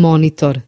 monitor.